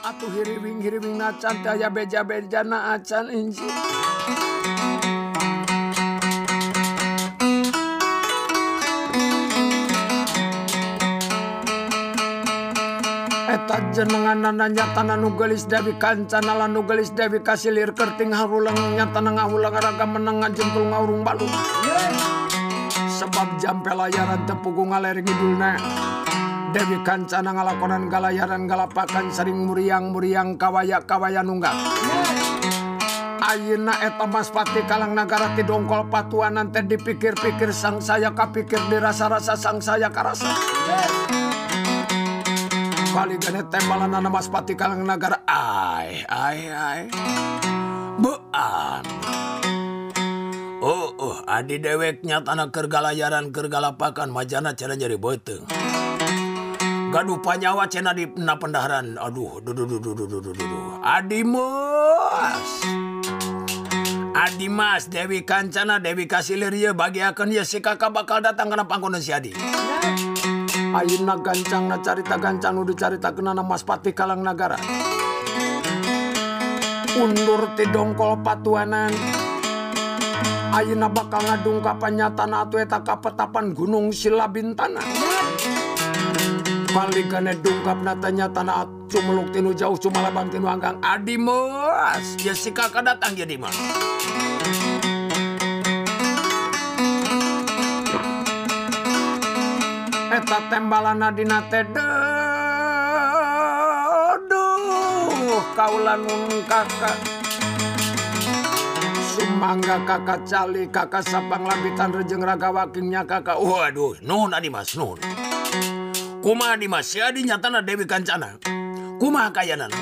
atuh hiriwing-hiriwing nacan teh aya beja-beja na acan inji. Eta jenengan nanya tanah nugelis Dewi Kancana lan nugelis Dewi Kasilir kerting harulang nyata ngahulang raga meneng ngajentul ngaurung balung. Sebab jam pelayaran tepugu ngaleri ngidulna. Dewi Kancana ngalakonan galayaran galapakan sering muriang muriang kawaya kawaya nunggal Ayeuna eta Mas Pati Kalang Nagara ti dongkol patuanan teh dipikir-pikir sang saya kapikir dirasa-rasa sang saya karasa. Kali gane tembalan Mas Pati Kalang Nagara ai ai ai Buan Oh, uh, adi dewek nyatana kergalayaran kergalapakan majana cara nyari boyteng. Gaduh panyawa cena di na pendaharan. Aduh, duh, duh, duh, duh, duh, duh, duh, duh. Adi mas. Adi mas, Dewi Kancana, Dewi Kasilir ya bagi akan ya si kakak bakal datang kena pangkonan si Adi. Ayeuna gancang na carita gancang nu dicarita kenana Mas Pati Kalang Nagara. Undur ti dongkol patuanan. Ayeuna bakal ngadungkapan nyatana atuh eta kapetapan Gunung Silabintana. Baligane dungkap natanya tanah cumeluk tinu jauh cuma labang tinu anggang. Adi mas Jessica ka datang jadi mas Eta adina teh Duh kaulan kakak. Sumangga kakak cali kakak sapang lambitan rejeng raga wakingnya kakak. Waduh nun adi mas nun kuma Dimas Syadi nyatana Dewi Kancana. Kuma kayanan.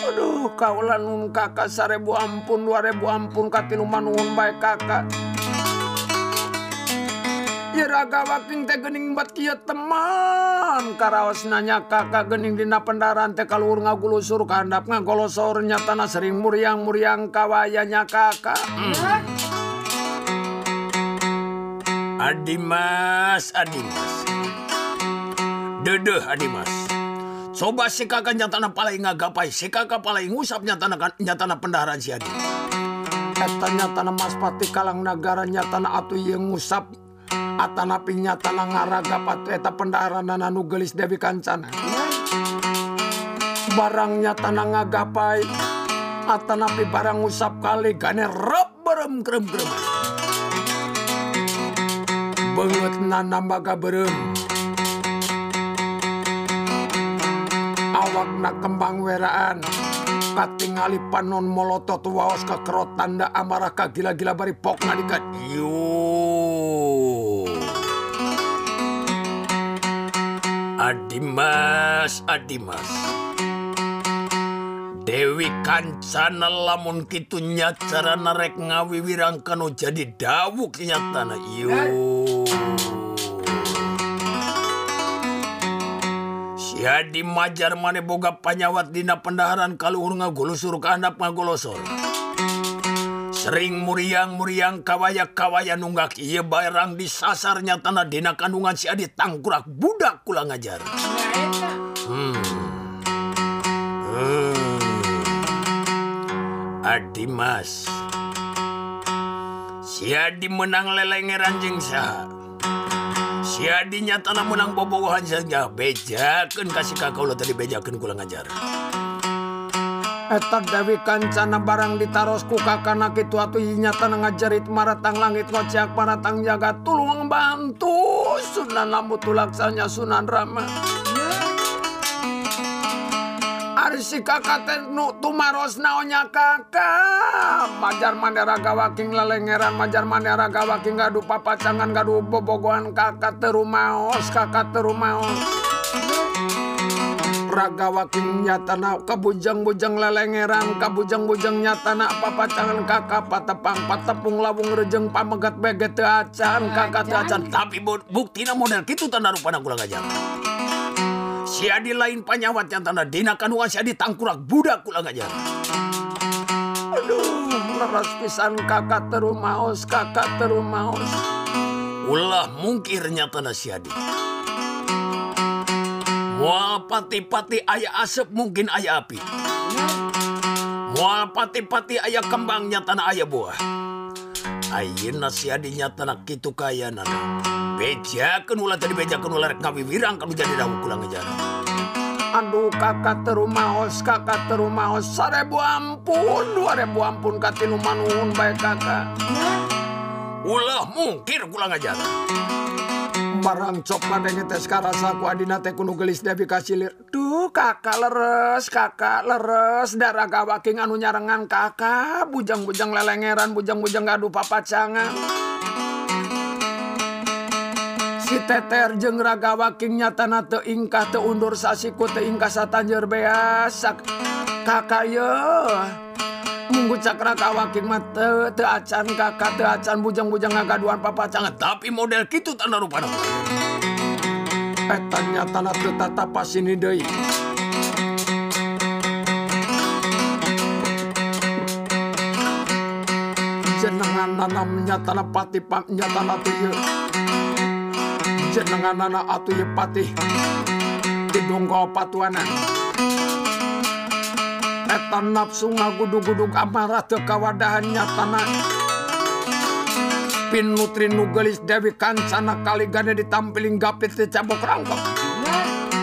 Aduh kaulan nun kakak sarebu ampun dua ribu ampun kaki manuhun baik kakak. Yeraga waking teh gening bat kia teman. Karaos nanya kakak gening dina pendaran teh kaluhur ngagulusur kandap ngagolosor nyatana sering muriang-muriang kawayanya kakak. Hmm. Adimas, Adimas. Dedeh Adimas. Coba si kakak nyatana paling ngagapai, si kakak paling ngusap nyatana nyatana pendaharan si Adi. Eta nyatana Mas Pati Kalang Nagara nyatana atu yang ngusap atanapi nyatana ngaraga patu eta pendaharan anu gelis Dewi Kancana. Barang nyatana ngagapai atanapi barang ngusap kali gane rob berem krem krem. Banget nanambaga berem. na kembang weraan. Katingali panon molotot waos ka kerot tanda amarah ka gila-gila bari pok dikat. Yo. Adimas, Adimas. Dewi kancana lamun kitu nyacara narek ngawiwirang kanu jadi dawuk nyatana yo. Eh. Ya di majar mane boga panyawat dina pendaharan kaluhur ngagulusur kehandap ngagolosor. Sering muriang-muriang kawaya-kawaya nunggak ieu barang disasarnya tanah dina kandungan si adi tangkurak budak kula ngajar. Hmm. Hmm. Adi mas. Si adi menang lelengeran jeng saha. jadinya tanah menang bobogohan saja bejakan kasih kakak lo tadi bejakan kurang ajar etak Dewi Kancana barang ditaros ku kakana kitu atuh nyatana ngajarit maratang langit ngociak maratang jaga tulung bantu sunan lambu tulaksanya sunan rama. Ari si kakak teh nu tumaros naonnya kakak. Majar manera gawaking lelengeran, majar manera gawaking gaduh papacangan, gaduh bobogohan kakak terumaos, kakak terumaos. Raga waking nyatana kabujang-bujang lelengeran kabujang-bujang nyatana papacangan kakak patepang patepung lawung rejeng pamegat beget teu acan kakak teu acan tapi buktina model kitu tanda rupana kula gajah. si lain panyawat yang tanda dina kanua si di tangkurak budak kulang aja aduh leras pisan kakak terumaos, kakak terumaos. ulah mungkirnya tanda si adi Mual pati-pati ayah asap mungkin ayah api. Mual pati-pati ayah kembangnya tanah ayah buah. Ayeuna si adinya tanah kitu kayana. bejakan ulah tadi bejakan ulah rek ngawiwirang kalau jadi dawu kulang ngejara aduh kakak terumaos kakak terumaos sarebu ampun dua ribu ampun katilu manuhun baik kakak. Ulah mungkir kulang ngejara barang cok madenge teh karasa ku adina teh kuno gelis debi kasilir duh kakak leres kakak leres. Darah gawaking anu nyarengan kakak. Bujang-bujang lelengeran bujang-bujang gaduh papacangan. si teter jeng raga wakingnya tanah teingkah teundur sasiku teingkah satanjer beasak. Kakak ye munggu cakra kawaking mata te acan kakak te acan bujang-bujang ngagaduan papacangan. Tapi model kitu tanda rupana petanya tanah te tata doi deui. Jenengan nanamnya tanah pati pamnya tanah tuyul jenenganana atuye patih. Didongko patuanan. Eta nafsu ngagudug-gudug amarah teu kawadahan nyatana pin nutri nugelis dewi kancana kaligane ditampiling gapit teu cabok rangkep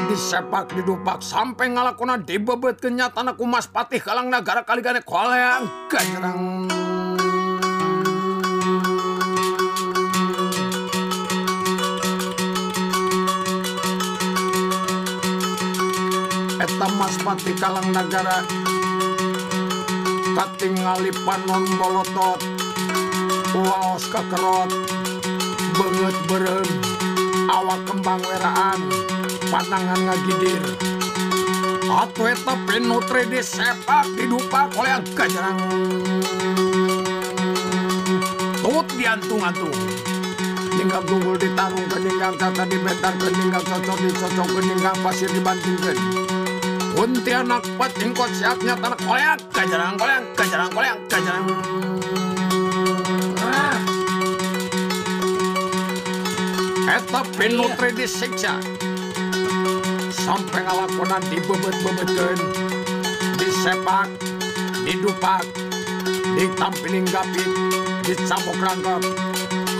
disepak didupak sampai ngalakona dibebet kenyatana kumas patih kalang nagara kaligane koleang gajrang eta mas pati kalang negara. Katingali panon bolotot. Waos kekerot. Banget berem. Awak kembang weraan. Pandangan ngagidir. Atu eta penutre disepak didupak oleh gajarang tut diantung-antung Ninggal tunggul ditarung ke ninggal kata dibetar ke ninggal cocok dicocok ke ninggal pasir dibantingkan Pontianak kuat jengkot siapnya tanah koyak Kajarang koyak, kajarang koyak, kajarang. Ah. Eta pinutri disiksa. Sampai ngalakonan dibebet-bebetin Disepak, didupak, ditampiling gapit, dicapuk rangkap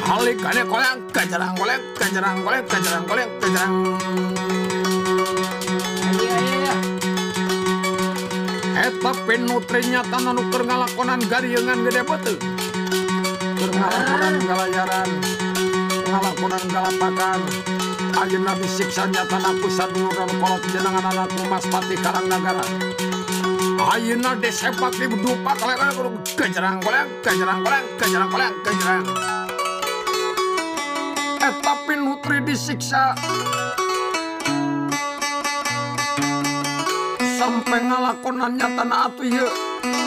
Halik ane koyak, kajarang koyak, kajarang koyak, kajarang koleak, kajarang Sapen nutrinya tanah nuker ngalakonan gariengan gede bete Ker ngalakonan galayaran Ngalakonan galapakan. Ayeuna disiksa nyata naku sadurang kolot jenangan anak mas pati karang negara Ayeuna disepak di dupak lekan gajarang koleng gajarang koleng gajarang koleng gajarang Eh tapi nutri disiksa. sampai ngalakonan nyatana atuh ye.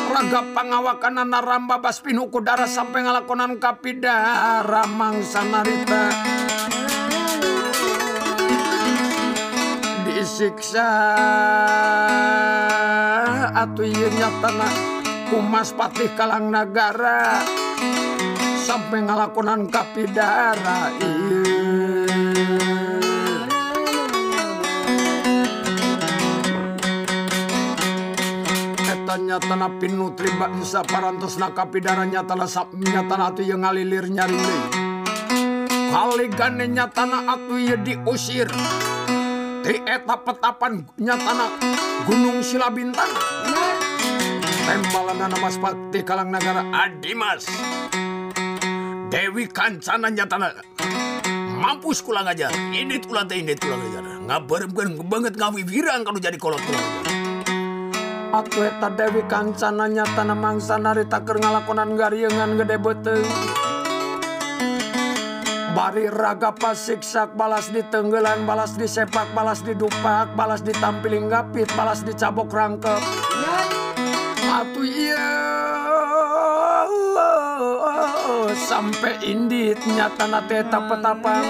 Raga pangawakan naramba bas pinuku darah sampai ngalakonan kapidara mangsa narita. Disiksa atuh ye nyatana kumas patih kalang negara sampai ngalakonan kapidara iya Nyatana pinutri bisa parantos na kapidara nyatana sap nyatana atu yang ngalilir deui. Kaligane nyatana atu ye diusir. Di eta petapan nyatana Gunung Silabintang. Tembalan mas Pakti Kalang Nagara Adimas Dewi Kancana nyatana mampus kulang ajar ini tulang teh ini tulang ajar ngabaremkeun banget ngawiwirang kalau jadi kolot kulang ajar Atu eta Dewi Kancana nyatana mangsa narita keur ngalakonan gariengan gede beuteung. Bari raga pasiksak balas ditenggelan balas disepak balas didupak balas ditampiling gapit balas dicabok rangkep. Atu iya sampai indit nyatana teta petapang.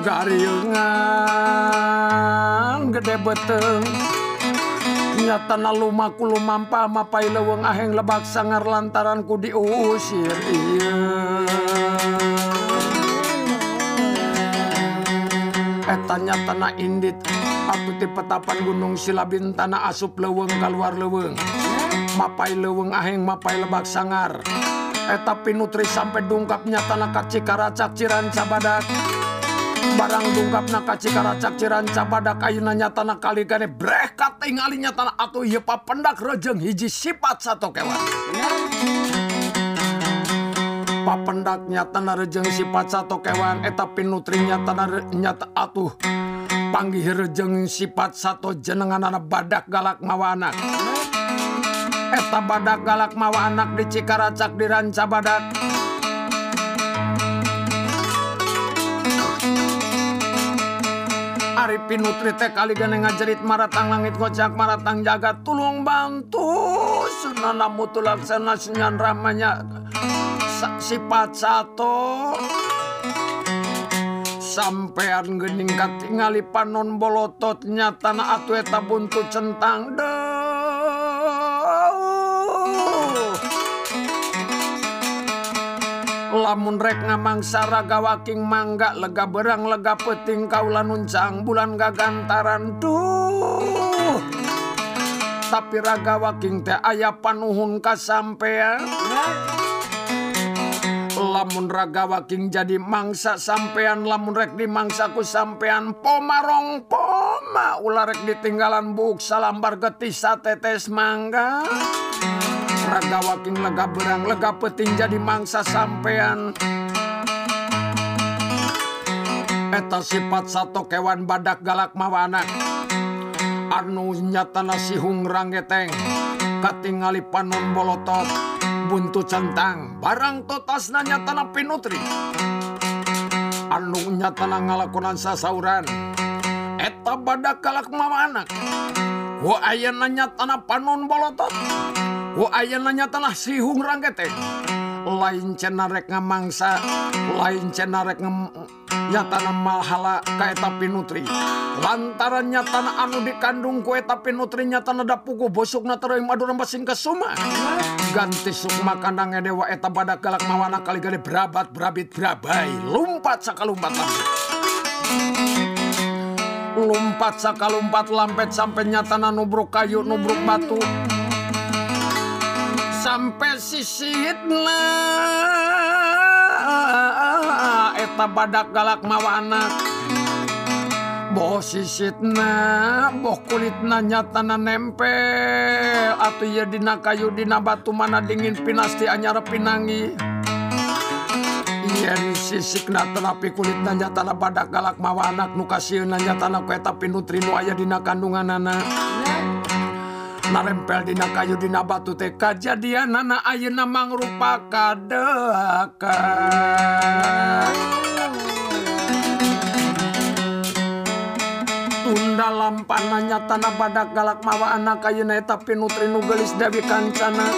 Gariengan gede beteng nyatana lumaku lumampa mapai leweng aheng lebak sangar lantaran ku diusir iya etanya tanah indit atuh di petapan gunung silabin tanah asup leweng keluar leweng mapai leweng aheng mapai lebak sangar. Eta pinutri sampai dungkapnya tanah kacikaracak karacak badak. cabadak barang tungkap naka cikaracak ciranca badak kayunanya tanah kali gane brekat katingalinya tanah atau yepa pendak rejeng hiji sifat satu kewan. Papendaknya tanah rejeng sifat satu kewan. Eta pinutrinya tanah nyata atuh panggih rejeng sifat satu jenengan anak badak galak mawa anak. Eta badak galak mawa anak di cikaracak diranca badak. Ari Pinutri teh kali gane ngajerit maratang langit kocak maratang jagat. Tulung bantu sunana mutu laksana senyan ramanya. Sa sifat satu. Sampean gening katingali panon bolotot nyatana atu eta buntu centang. Deh lamun rek ngamangsa raga waking mangga lega berang lega peting kaula nuncang bulan gagantaran tuh. Tapi ragawaking teh aya panuhun kasampean. Lamun ragawaking jadi mangsa sampean lamun rek dimangsaku sampean pomarong poma. Ularek ditinggalan buk salambar getis tetes mangga. raga waking lega berang lega peting jadi mangsa sampean. Eta sifat satu kewan badak galak mawana. Anu nyatana si hungrang geteng katingali panon bolotot buntu centang barang totasna nyatana pinutri. Anu nyatana ngalakonan sasauran eta badak galak mawana. Ku nanya nyatana panon bolotot. Ayenanya telah sihung rangkete lain cenarek ngamangsa lain cenarek ngem nyatana malhala kaeta pinutri. Lantaran nyatana anu dikandung kue tapi nutri nyatana dapuku bosuk natara yang madura basing ke suma. Ganti sukma kandang dewa eta badak galak mawana kali gali berabat berabit berabai lumpat sakalumpat lambet lumpat sakalumpat lampet sampai nyatana nubruk kayu nubruk batu. sampai sisitlah eta badak galak mawa anak boh sisitna boh kulitna nyatana nempel atuh ya dina kayu dina batu mana dingin pinasti anyar pinangi. Yen sisikna terapi kulitna nyatana badak galak mawa anak nu kasieunna nyatana ku eta pinutrinu aya dina kandungan anak narempeldina kayu dina batu teh kajadian nana ayeuna mangrupa kadeka Tunda lampananya tanah badak galak mawa anak kayu pinutri nu nugelis Dewi Kancana.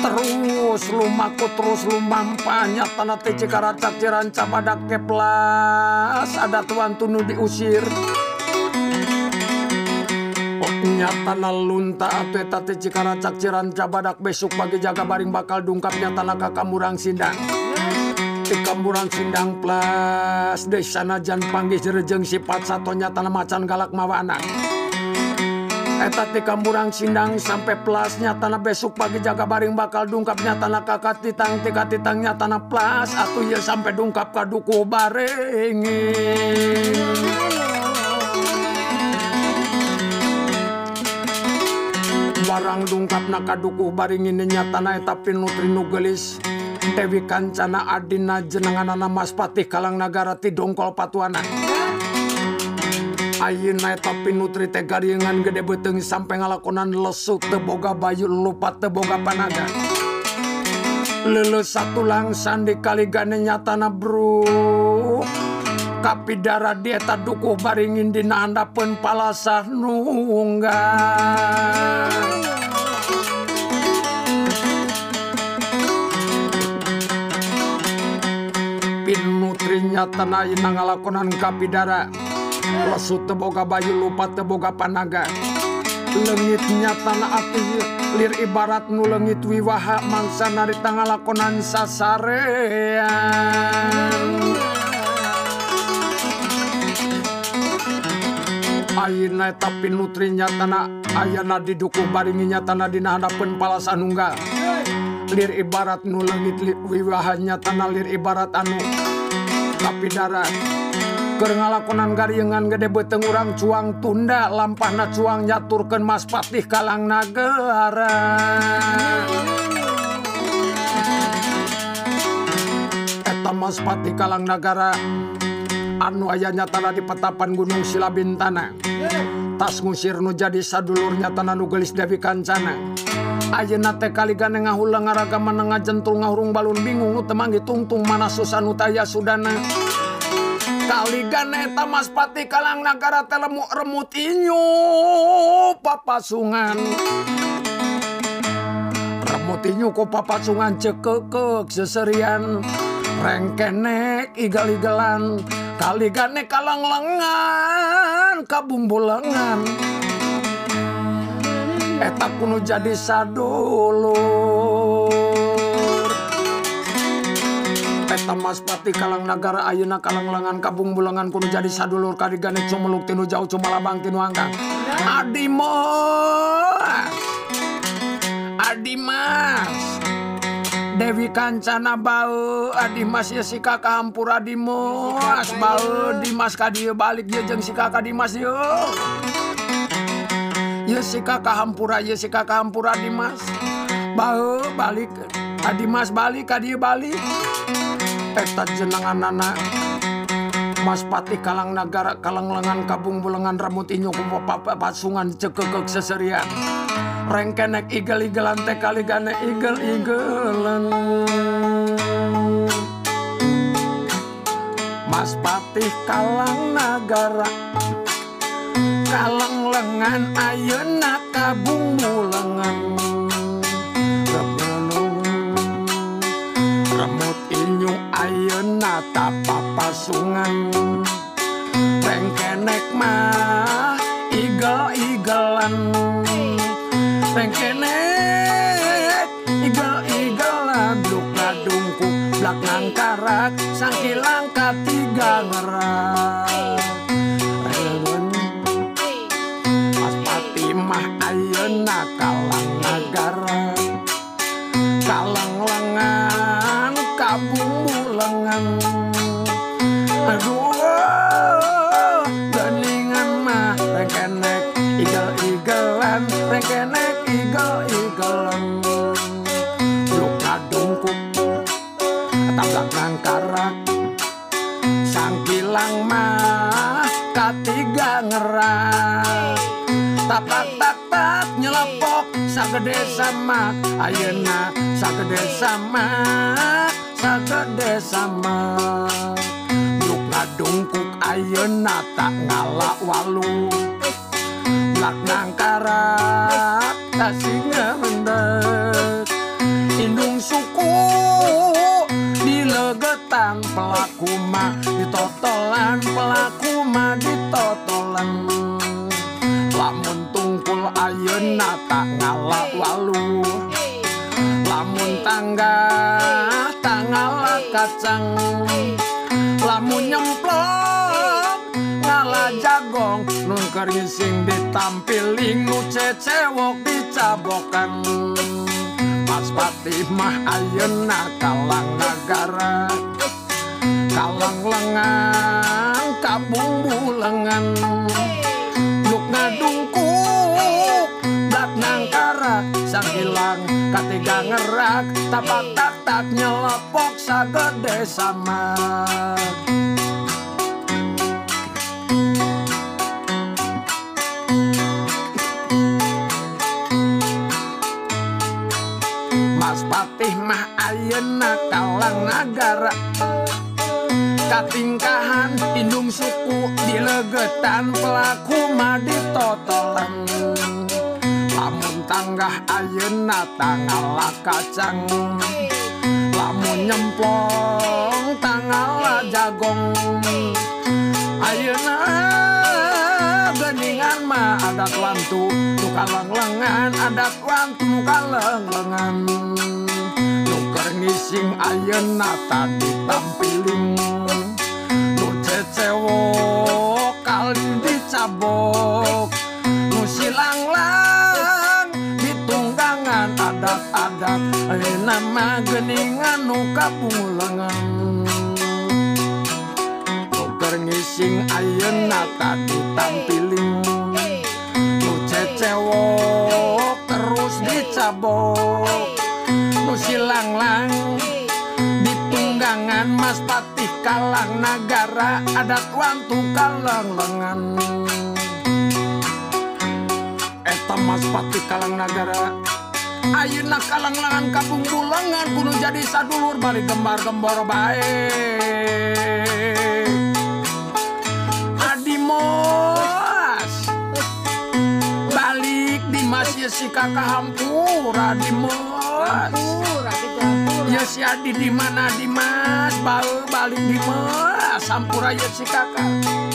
Terus lumaku terus lumampanya tanah teh cikaracak ciranca badak keplas ada tuan tunu diusir. nyatana luntaeta Cikaracak Ciranca Badak. Besok pagi jaga baring bakal dungkapnya Talaka Kamurang Sindang. Kamurang Sindang plus Desanajan Panggis Jerejeng sifat satu nyata na macan galak mawana Etati Kamurang Sindang sampai plus nyata na besok pagi jaga baring bakal dungkap nyata na kakak titang tika titang nyata na plus atuh ya sampai dungkap kaduku barengin barang dungkap nakadukuh baringin nyatana tapi nutri nugelis Dewi Kancana Adina jenenganana Mas Patih Kalang Nagara ti dongkol patuana. Ayeuna eta pinutri teh garingan gede beteng sampai ngalakonan lesu teboga bayu lupa teboga panaga. Lele satu langsan di kali gane nyatana bro. Kapidara dieta dukuh baringin dina handapeun palasah nunggal Pinutri nyatana ina ngalakonan kapidara Lesu teboga bayu lupa teboga panaga. Lengit nyatana ati lir ibarat nu lengit wiwaha mangsa narita ngalakonan sasarean lain tapi nutrinya tanah. Ayana diduku baringinya tanah dihadapan palas anunggal lir ibarat nu langit wiwahannya tanah lir ibarat anu. Tapi darah ngalakonan garingan gede beteng urang cuang tunda lampah na cuang nyaturkan Mas Patih Kalang Nagara Eta Mas Patih Kalang Nagara anu ayahnya tanah di petapan Gunung Silabintana. Tas ngusir nu jadi sadulurnya tanah nugelis Dewi Kancana. Ayeuna teh kaligana ngahula ngaraga menengah jentul ngahurung balun bingung nu temanggi tungtung mana susanu taya sudana. Kaligana eta mas pati kalang nagara teh lemuk remut inyu papasungan. Remut inyu ku papasungan cekekek seserian. rengkenek igal-igalan. Kali gane kalang lengan kabumbu lengan eta kuno jadi sadulur. Eta mas pati kalang nagara ayuna kalang lengan kabung bulangan kuno jadi sadulur. Kadigane cumeluk tinu jauh cumalabang tinu angkang Adimo Adimas Dewi Kancana bau Adi Mas ya si kakak hampur Adi Mas bau Dimas kadieu balik ye jeung si kakak Dimas yo Ye si kakak hampura ye si kakak hampura Dimas bau balik Adi Mas balik kadieu balik. Eta jenengan anak Mas Pati Kalang Nagara Kalang Lengan Kabung Bulengan Ramut Inyo papa Pasungan Cekekek Seserian. prank kenek igel igelan teh kali gane igel igelan Mas Patih kalang nagara kalang lengan ayeuna kabung mulengan. Remut inyu ayeuna tapapasungan ayeuna satu desa mah satu desa mah duk ngadungkuk ayeuna tak ngalah walu. Lak nangkarat tak singa mendes indung suku di legetang pelaku mah ditotolan pelaku mah ditotolan lamun tungkul ayeuna tak ngalah walu tangga tak ngalak kacang. Lamun nyemplok ngalah jagong. Nun kerising ditampiling nu cecewok dicabokan Mas Pati mah ayeuna kalang nagara kalang lengan kabung bulengan Luk ngadungkuk dak nang sang hilang. Katiga ngerak tapak tak tak nyelepok sagede sama. Mas Patih mah ayeuna kalang nagara. Katingkahan indung suku dilegetan pelaku mah ditotolan tanggah ayeuna tangala kacang lamun nyemplong tangala jagong ayeuna geningan mah adat wantu tukalang lengan adat wantu kaleng lengan nuker ngising ayeuna tadi tampiling nu cecewok kali dicabok. Adat-adat eh, nama geningan nu kapulangan. Tuker ngising ayeuna tadi tampiling Nu cecewok terus dicabok Nu silanglang ditunggangan Mas Patih Kalang Nagara adat wantu kalang lengan Eta Mas Patih Kalang Nagara Ayeuna kalanglangan kapung bulangan kudu jadi sadulur bari gembar-gembor bae. Adimos balik di masih si kakak hampura Adimos Ya si Adi di mana Dimas baru balik Dimas sampura ya si kakak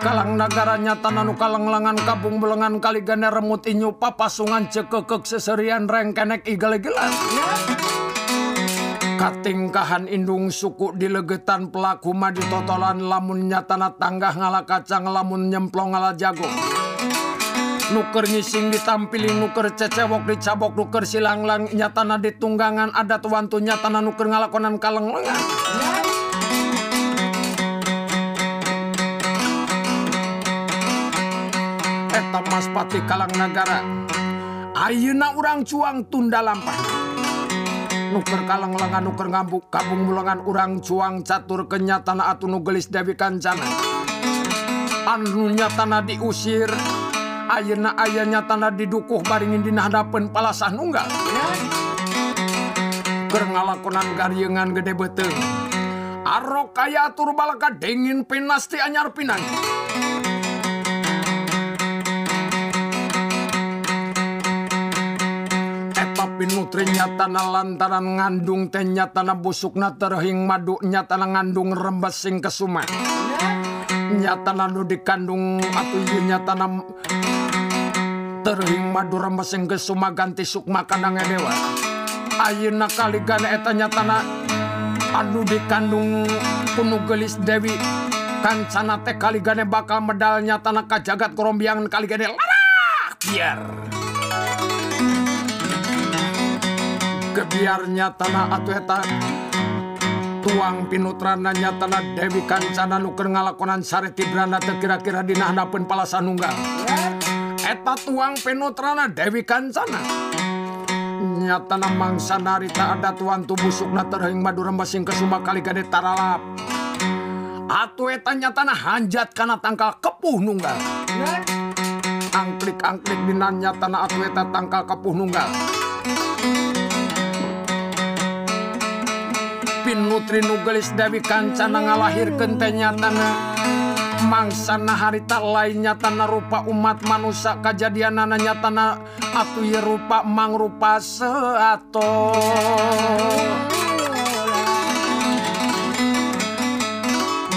kalang negaranya tananu kalenglangan kabung belengan kali gane remut inyu papasungan cekekek seserian rengkenek igale-gelas katingkahan indung suku dilegetan pelaku madi totolan lamunnya tanah tanggah ngala kacang lamun nyemplong ngala jago. Nuker nyising ditampilin nuker cecewok dicabok nuker silanglang nyatana ditunggangan adat wantu nyatana nuker ngalakonan kaleng lengan Naspati Kalang Nagara. Ayeuna urang cuang tunda lampah. nuker kalang lengan nuker ngambuk kabung mulangan urang cuang catur kenyatan atu nugelis Dewi Kancana anu nyatana diusir ayeuna aya nyatana didukuh baringin dina hadapan palasah nunggal keur ngalakonan garyengan gede beteng arok kaya atur balaka dingin pinasti anyar pinang putrinyatana lantaran ngandung tehnya tanah busukna terhing madu tanah ngandung rembesing kesuma nyatana nu dikandung atuynya nyatana terhing madu rembesing kesuma ganti sukma kadangnya dewa Ayeuna kaligan eta nyatana anu dikandung kunu gelis Dewi. Kancana teh kaligane bakal medalnya tanah kajagat korombiangan kaligane larah biar. kebiarnya tanah atuh eta. Tuang pinutrananya tanah Dewi Kancana nuker ngalakonan sare Tibrana terkira-kira dinahnapun palasanunggal eta tuang pinutrana Dewi Kancana nyatana mangsa narita ada tuan tubuh sukna terhing madu rembasing ke kali gade taralap. Atuh eta nyatana hanjat kana tangkal kepuh nunggal. Angklik-angklik dinanya tanah atuh eta tangkal kepuh nunggal. Pinutri Nugelis Dewi Kancana ngalahirkeun teh nyatana. Mangsana harita lainnya tanah rupa umat manusia kejadianana nyatana atu ye rupa mangrupa seato.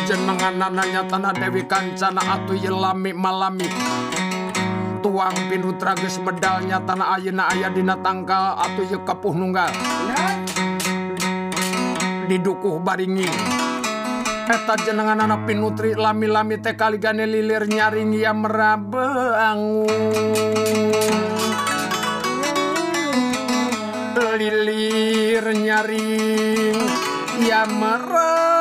Jenengan nyatana Dewi Kancana atu ye lami malami. Tuang pinutra geus medalnya tanah ayeuna aya dina tangkal atu ye kepuh nunggal didukuh baringi. Eta jenengan anak pinutri lami-lami teh kaligane lilir nyaring ya merabe angung lilir nyaring ya merabe.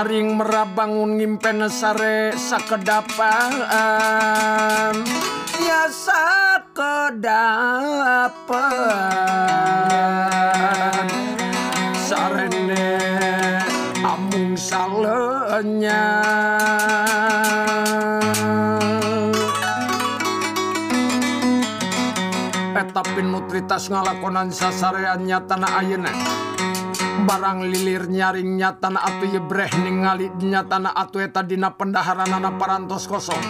nyaring merabangun ngimpen sare sakedapan. Ya sakedapan. Sarene amung salenya. Eh, tapi nutritas ngalakonan sasareannya tanah ayeuna. barang lilir nyaring nyatan atuh ye breh ningali nyatana atuh eta dina pendaharanana parantos kosong.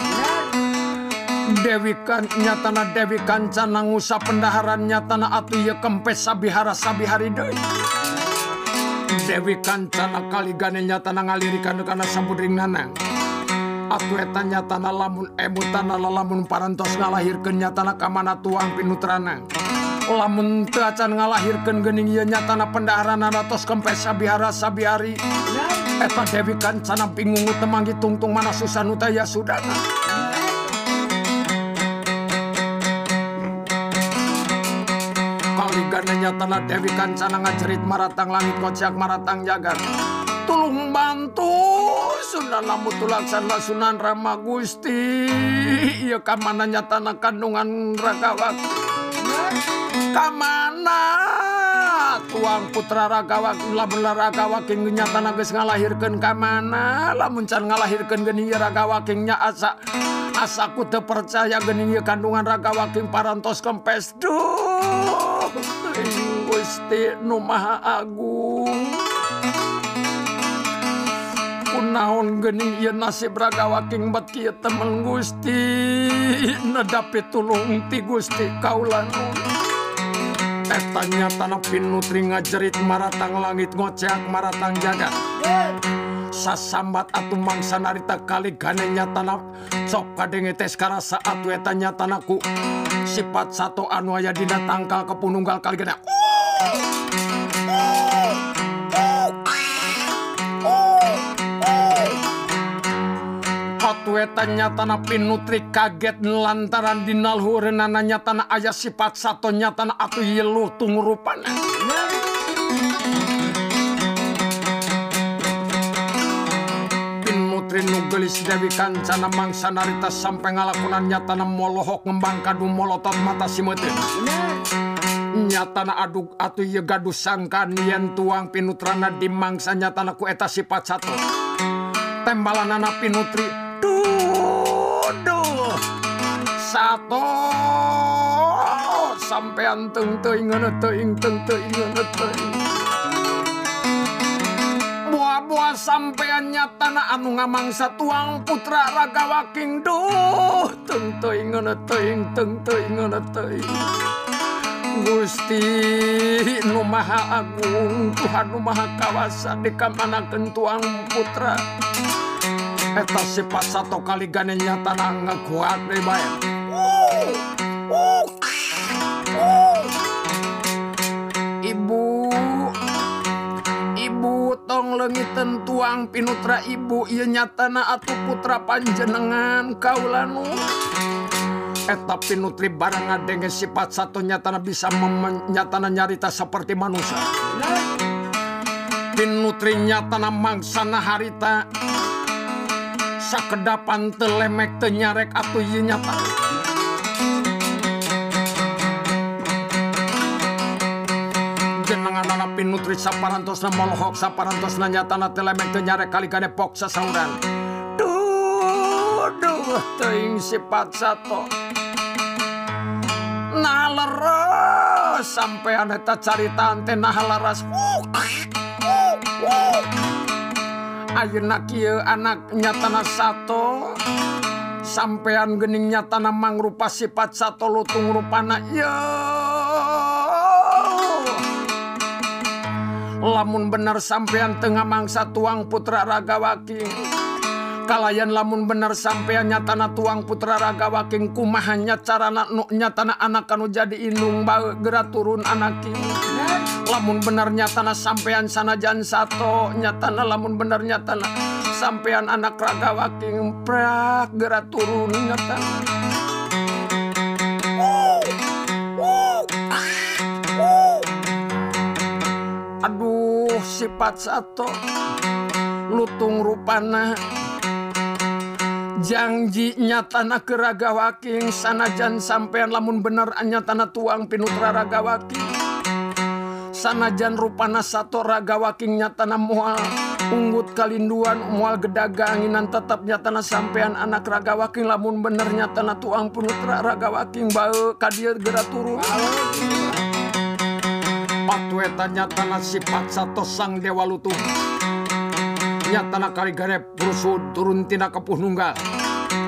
Dewi kan nyatana Dewi kancana ngusa pendaharan nyatana atuh ye kempes sabihara sabihari deui. Dewi kancana kaligane nyatana ngalirikan kana sabudring nanang. Atu eta nyatana lamun emutanala lamun parantos ngalahirkeun nyatana kamana tuang pinutranang. Lamun teu acan ngalahirkeun geuning ieu nyatana pendaharan tos kempes sabihara sabihari Eta Dewi Kancana bingung temanggi tungtung mana susah nutaya sudana Kali gananya tanah Dewi Kancana ngajerit maratang langit kocak maratang jagat. Tulung bantu Sunan lamu tulaksana Sunan Rama Gusti Iya kamana nyatana kandungan Ragawati kamana tuang putra ragawa ulah bener ragawa king nyata nages ngalahirkan kamana lamun can ngalahirkan geni ragawa kingnya asa asaku teu percaya geni kandungan ragawa king parantos kempes duh. Gusti nu maha agung. Naon geni ieu nasib ragawa king bet kieu temen Gusti. Nedapi tulung ti Gusti kaula nun tanya tanapin pinutri ngajerit maratang langit ngoceak maratang jagat sasambat atuh mangsa narita kali ganenya tanah sok kadenge teh saat wetanya tanaku sifat satu anu aya dina tangkal kepununggal kali gana uh! Atueta nyatana pinutri kaget lantaran dinalhureunana nyatana aya sifat sato nyatana atu yeluh tungurupana. Pinutri nugelis Dewi Kancana mangsa narita sampai ngalakunan nyatana molohok ngembang kadu molotot mata simetin. Nyatana aduk atu ye gaduh sangkan yen tuang pinutrana di mangsa nyatana ku eta sifat satu. Tembalan anak pinutri ato sampean teung teuing ngeuneu teuing teung teuing ngeuneu teuing buah-buah sampean nyatana anu ngamangsa tuang putra raga waking duh. Teung teuing ngeuneu teuing teung teuing ngeuneu teuing Gusti nu maha agung Tuhan nu maha kawasa di kamanakeun tuang putra. Eta sifat satu kali gane nyata ngakuat deh baik Ibu. Ibu tong legiten tuang pinutra ibu. Ia nyatana atau putra panjenengan Kaulanu. Eta pinutri barang dengan sifat satu nyatana bisa menyatana nyarita seperti manusia. Pinutri nyatana mangsana harita. Sakedapan telemek tenyarek atau nyata. pangananapin nutri saparantos na molhok saparantos na nyata na telemen nyare kali gane pok sasauran duduh teing sifat sato nah leres sampai aneta carita ante nah laras ayeuna kieu anak nyatana sato sampean geuning nyatana mangrupa sifat sato lutung rupana yeuh lamun bener sampeyan tengah mangsa tuang putra Ragawaking kalayan lamun bener sampeyan nyatana tuang putra ragawaking kumahanya carana nu nyatana anak kanu jadi inung gerak turun anaki. Lamun bener nyatana sampeyan sanajan sato nyatana lamun bener nyatana sampeyan anak ragawaking prak gera turun nyatana. sifat satu lutung rupana. Janji tanah keraga Waking sanajan sampean lamun bener hanya tanah tuang pinutra raga Waking sanajan rupana satu raga nyatana tanah mual unggut kalinduan mual gedaga anginan tetapnya tanah sampean anak raga Waking lamun benernya tanah tuang pinutra raga Waking bau kadir gerak turun. matwetanyatana sifat satu sang dewa lutung nyatana kali gane rusud turun tina kepununggal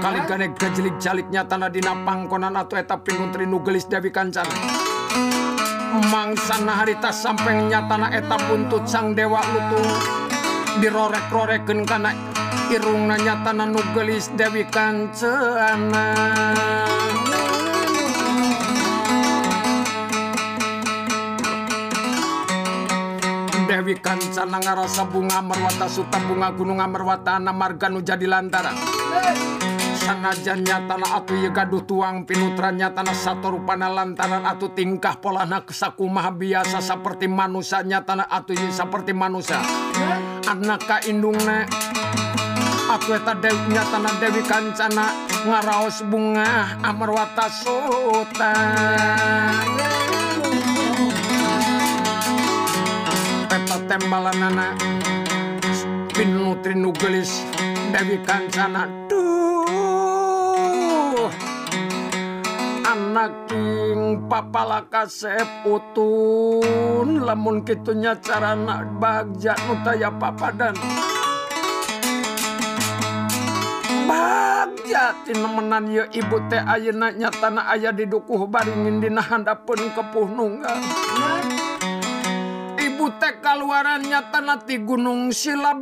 kali gane gajelik jalik nyatana dina pangkonan atau eta pinguntri nugelis Dewi Kancana mangsana harita sampeng nyatana eta buntut sang dewa lutung dirorek-rorekeun kana irungna nyatana nugelis Dewi Kancana Dewi Kancana ngarasa bunga merwata suta bunga gunung merwata ana marga nu jadi lantaran sanajan nyatana atu ye gaduh tuang pinutranya tanah satu rupana lantaran atuh tingkah polana kesakumah biasa seperti manusianya tanah atuh ye seperti manusia. Anak ka indung aku eta dewi nyatana dewi kancana ngaraos bunga amarwata sutan peta tembalan anak pinutri nugelis dewi kancana. Anaking papala kasep utun. Lamun kitunya carana bagja nutaya papadan. Bagja tinemenan ya ibu teh ayeuna nyatana aya di dukuh baringin dina handapun kepuh nunggal kaluarannya tanati Gunung Sila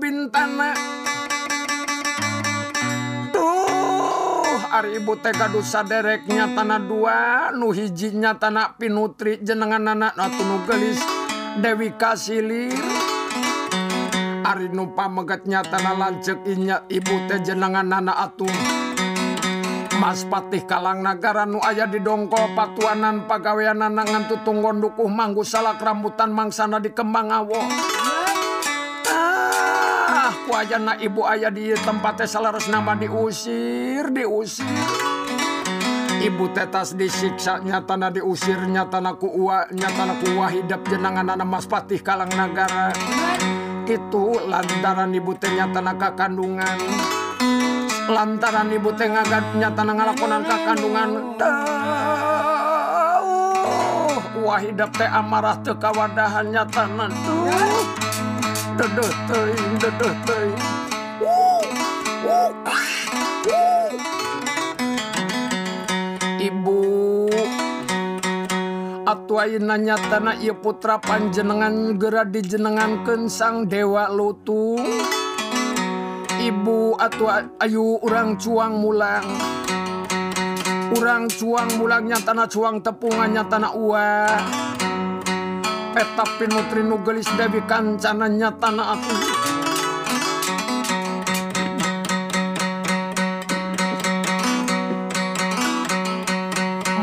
Ari Ibu teh TKdu sadereknya tanah dua nu hijinya tanah pinutri jenengan anak atau nu gelis Dewi Kasilir. Ari nu megatnya tanah lancek inya ibu teh jenengan anak atuh Mas Patih Kalang Nagara nu aya di dongkol patuanan pagawean nanangan tutunggon dukuh manggu salak rambutan mangsana di Kembang Awo. Ah ku aja na ibu ayah di tempatnya salares nama diusir diusir. Ibu tetas disiksa nyatana diusir nyatana ku uwa nyatana ku wahidap jenangan anak mas patih kalang nagara. Itu lantaran ibu teh nyatana kakandungan. kandungan lantaran ibu teh ngagad nyatana ngalakonan kakandungan. Wah hidup teh amarah teh kawadahan nyatana tuh dedeh teuing dedeh teuing Ibu Atu ayeuna nyatana ieu putra panjenengan gera dijenengan sang dewa lutung ibu atau ayu orang cuang mulang. Orang cuang mulangnya tanah cuang tepungannya tanah uang Petapin nutri nugelis dewi kancananya tanah aku.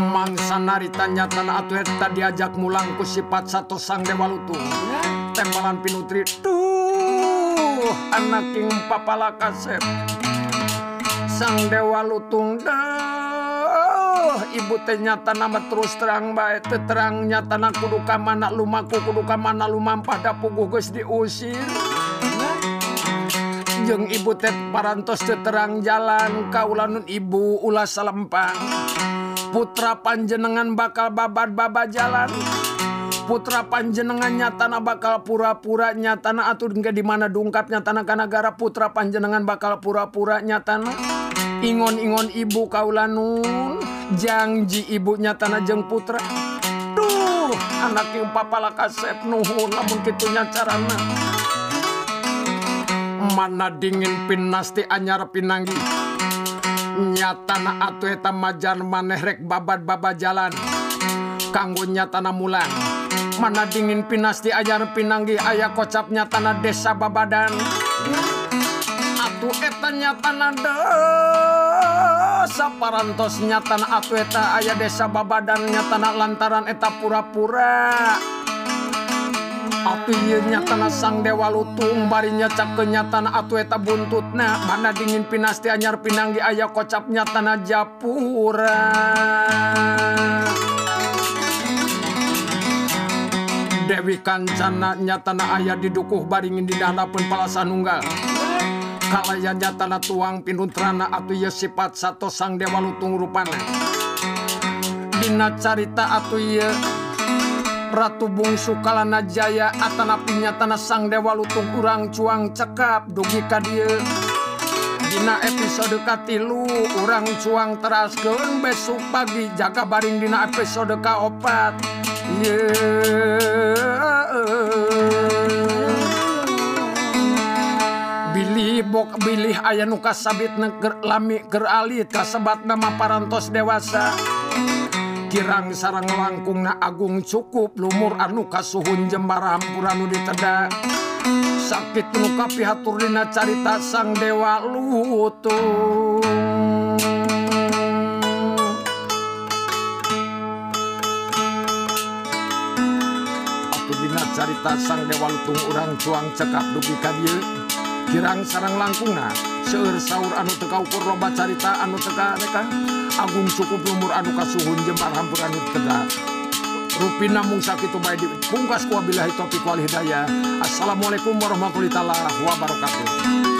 Mangsa naritanya tanah atu eta diajak mulangku sifat satu sang dewa lutung. Ya. Tembalan pinutri tuh. anaking papala kasep sang dewa lutung dah ibu ternyata nama terus terang baik terangnya terang nyata kudu ka mana lumaku kudu ka mana lumampah da puguh geus diusir. Jeung ibu teh parantos terang jalan kaulanun ibu ulah salempang putra panjenengan bakal babad baba jalan. Putra panjenengannya tanah bakal pura-pura nyatana atur hingga di mana dungkapnya tanah negara putra panjenengan bakal pura-pura nyatana ingon-ingon ibu kaulanun janji ibunya tanah jeng putra. Duh anak yang papa kasep nuhun namun kitunya carana mana dingin pinasti anyar pinanggi. Nyatana atu eta majan maneh rek babat baba jalan. Kanggo nyatana mulan mana dingin pinasti ajar pinanggi ayah kocapnya tanah desa babadan. Atuh etanya tanah desa parantos nyatan atuh eta ayah desa babadan nyatana lantaran eta pura-pura. Nya tanah sang dewa lutung barinya cap kenyatan atueta buntut nah mana dingin pinasti anyar pinanggi ayah kocapnya tanah japura. Dewi Kancana tanah ayah didukuh baringin di pun palasan nunggal. kalayanya tanah tuang pinuntrana atuh ya sifat satu sang dewa lutung rupana Dina carita atuh ya Ratu bungsu kalana jaya atana pinya tanah sang dewa lutung urang cuang cekap dugi ka Dina episode katilu urang cuang teraskeun besok pagi jaga baring dina episode kaopat. Billy bok bilih aya nu kasabit neger lami ger alit kasebat nama parantos dewasa. Kirang sarang langkung na agung cukup lumur anu kasuhun jembar hampura nu diteda sakit nu pihatur dina carita sang dewa lutung dina carita sang dewa lutung urang cuang cekap dugi ka dieu. Kirang sarang langkungna seueur sahur anu teu kaukur loba carita anu teu neka Agung cukup umur anu kasuhun jembar hampur anu teka Rupi namung sakitu baik pungkas kuabilahi topik wal hidayah. Assalamualaikum warahmatullahi wabarakatuh